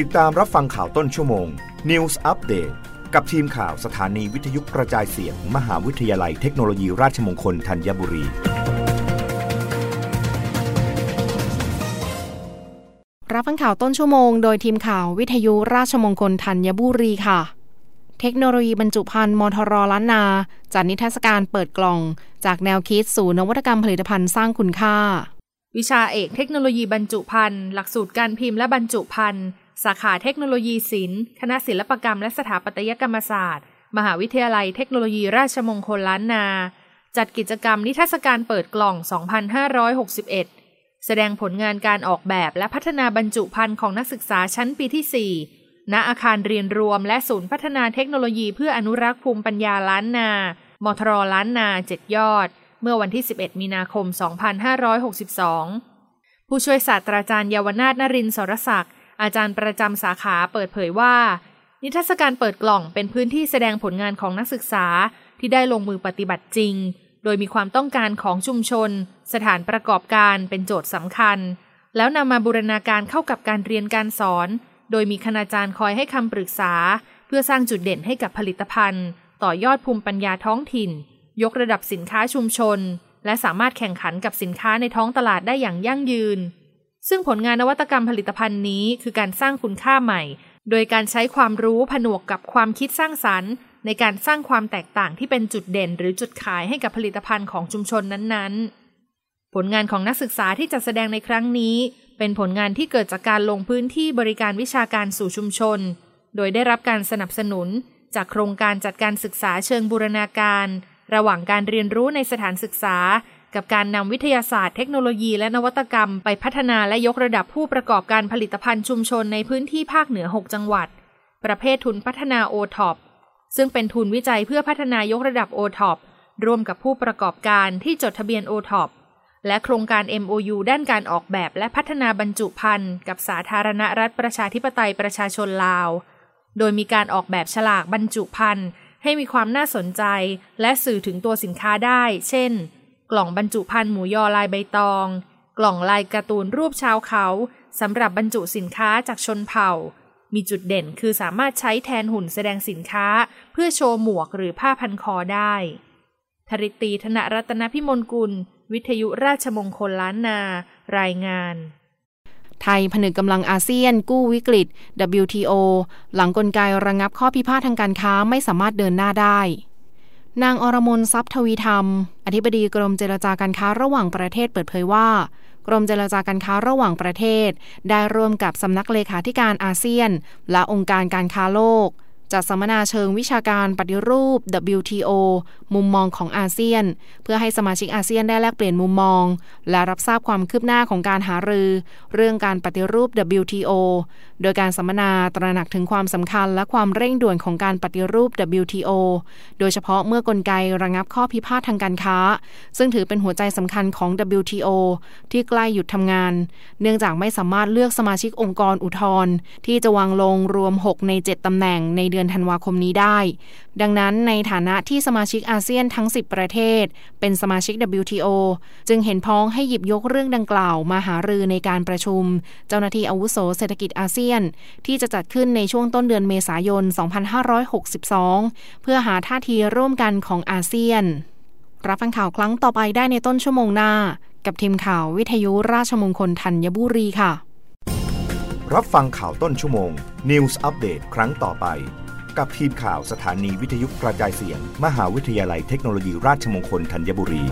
ติดตามรับฟังข่าวต้นชั่วโมง News Update กับทีมข่าวสถานีวิทยุกระจายเสียง มหาวิทยาลัยเทคโนโลยีราชมงคลธัญบุรี รับฟังข่าวต้นชั่วโมง โดยทีมข่าววิทยุราชมงคลธัญบุรีค่ะ เทคโนโลยีบรรจุภัณฑ์มทรล้านนา จัดนิทรรศการเปิดกล่อง จากแนวคิดสู่นวัตกรรมผลิตภัณฑ์สร้างคุณค่า วิชาเอกเทคโนโลยีบรรจุภัณฑ์หลักสูตรการพิมพ์และบรรจุภัณฑ์ สาขาเทคโนโลยีศิลป์ คณะศิลปกรรมและสถาปัตยกรรมศาสตร์ มหาวิทยาลัยเทคโนโลยีราชมงคลล้านนา จัดกิจกรรมนิทรรศการเปิดกล่อง 2561 แสดงผลงานการออกแบบและพัฒนาบรรจุภัณฑ์ของนักศึกษาชั้นปีที่ 4 ณ อาคารเรียนรวมและศูนย์พัฒนาเทคโนโลยีเพื่ออนุรักษ์ภูมิปัญญาล้านนา มทรล้านนาเจ็ดยอด เมื่อวันที่ 11 มีนาคม 2562 ผู้ช่วยศาสตราจารย์เยาวนาถนรินทร์สรศักดิ์ อาจารย์ประจำสาขาเปิดเผยว่า นิทรรศการเปิดกล่องเป็นพื้นที่แสดงผลงานของนักศึกษาที่ได้ลงมือปฏิบัติจริง โดยมีความต้องการของชุมชน สถานประกอบการเป็นโจทย์สำคัญ แล้วนำมาบูรณาการเข้ากับการเรียนการสอน โดยมีคณาจารย์คอยให้คำปรึกษา เพื่อสร้างจุดเด่นให้กับผลิตภัณฑ์ ต่อยอดภูมิปัญญาท้องถิ่น ยกระดับสินค้าชุมชน และสามารถแข่งขันกับสินค้าในท้องตลาดได้อย่างยั่งยืน ซึ่งผลงานนวัตกรรมผลิตภัณฑ์นี้คือการสร้างคุณค่าใหม่ โดยการใช้ความรู้ผนวกกับความคิดสร้างสรรค์ ในการสร้างความแตกต่างที่เป็นจุดเด่น หรือจุดขายให้กับผลิตภัณฑ์ของชุมชนนั้นๆ ผลงานของนักศึกษาที่จัดแสดงในครั้งนี้ เป็นผลงานที่เกิดจากการลงพื้นที่บริการวิชาการสู่ชุมชน โดยได้รับการสนับสนุน จากโครงการจัดการศึกษาเชิงบูรณาการ ระหว่างการเรียนรู้ในสถานศึกษา กับการนำวิทยาศาสตร์เทคโนโลยีและนวัตกรรมไปพัฒนาและยกระดับผู้ประกอบการผลิตภัณฑ์ชุมชนในพื้นที่ภาคเหนือ 6 จังหวัด ประเภททุนพัฒนาโอท็อปซึ่งเป็นทุนวิจัยเพื่อพัฒนายกระดับโอท็อปร่วมกับผู้ประกอบการที่จดทะเบียนโอท็อปและโครงการ MOU ด้านการออกแบบและพัฒนาบรรจุภัณฑ์กับสาธารณรัฐประชาธิปไตยประชาชนลาว โดยมีการออกแบบฉลากบรรจุภัณฑ์ให้มีความน่าสนใจ และสื่อถึงตัวสินค้าได้ เช่น กล่องบรรจุภัณฑ์หมูยอลายใบตอง กล่องลายการ์ตูนรูปชาวเขาสำหรับบรรจุสินค้าจากชนเผ่า มีจุดเด่นคือสามารถใช้แทนหุ่นแสดงสินค้า เพื่อโชว์หมวกหรือผ้าพันคอได้ธริตีธนรัตนพิมลกุล วิทยุราชมงคลล้านนา รายงานไทยผนึกกำลังอาเซียน กู้วิกฤต WTO หลังกลไกระงับข้อพิพาททางการค้าไม่สามารถเดินหน้าได้ นางอรมนทรัพย์ทวีธรรม อธิบดีกรมเจรจาการค้าระหว่างประเทศเปิดเผยว่า กรมเจรจาการค้าระหว่างประเทศ ได้ร่วมกับสำนักเลขาธิการอาเซียน และองค์การการค้าโลก จัดสัมมนาเชิงวิชาการปฏิรูป WTO มุมมองของอาเซียน เพื่อให้สมาชิกอาเซียนได้แลกเปลี่ยนมุมมอง และรับทราบความคืบหน้าของการหารือ เรื่องการปฏิรูป WTO โดยการสัมมนาตระหนักถึงความสำคัญและความเร่งด่วนของการปฏิรูป WTO โดยเฉพาะเมื่อกลไกระงับข้อพิพาททางการค้า ซึ่งถือเป็นหัวใจสำคัญของ WTO ที่ใกล้หยุดทำงาน เนื่องจากไม่สามารถเลือกสมาชิกองค์กรอุทธรณ์ที่จะวางลงรวม 6 ใน 7ตำแหน่งในเดือนอนธันวาคมนี้ได้ ดังนั้นในฐานะที่สมาชิกอาเซียนทั้ง 10 ประเทศ เป็นสมาชิก WTO จึงเห็นพ้องให้หยิบยกเรื่องดังกล่าวมาหารือในการประชุม เจ้าหน้าที่อาวุโสเศรษฐกิจอาเซียน ที่จะจัดขึ้นในช่วงต้นเดือนเมษายน 2562 เพื่อหาท่าทีร่วมกันของอาเซียน รับฟังข่าวครั้งต่อไปได้ในต้นชั่วโมงหน้า กับทีมข่าววิทยุราชมงคลธัญบุรีค่ะรับฟังข่าวต้นชั่วโมง News อัปเดตครั้งต่อไป กับทีมข่าวสถานีวิทยุกระจายเสียง มหาวิทยาลัยเทคโนโลยีราชมงคลธัญบุรี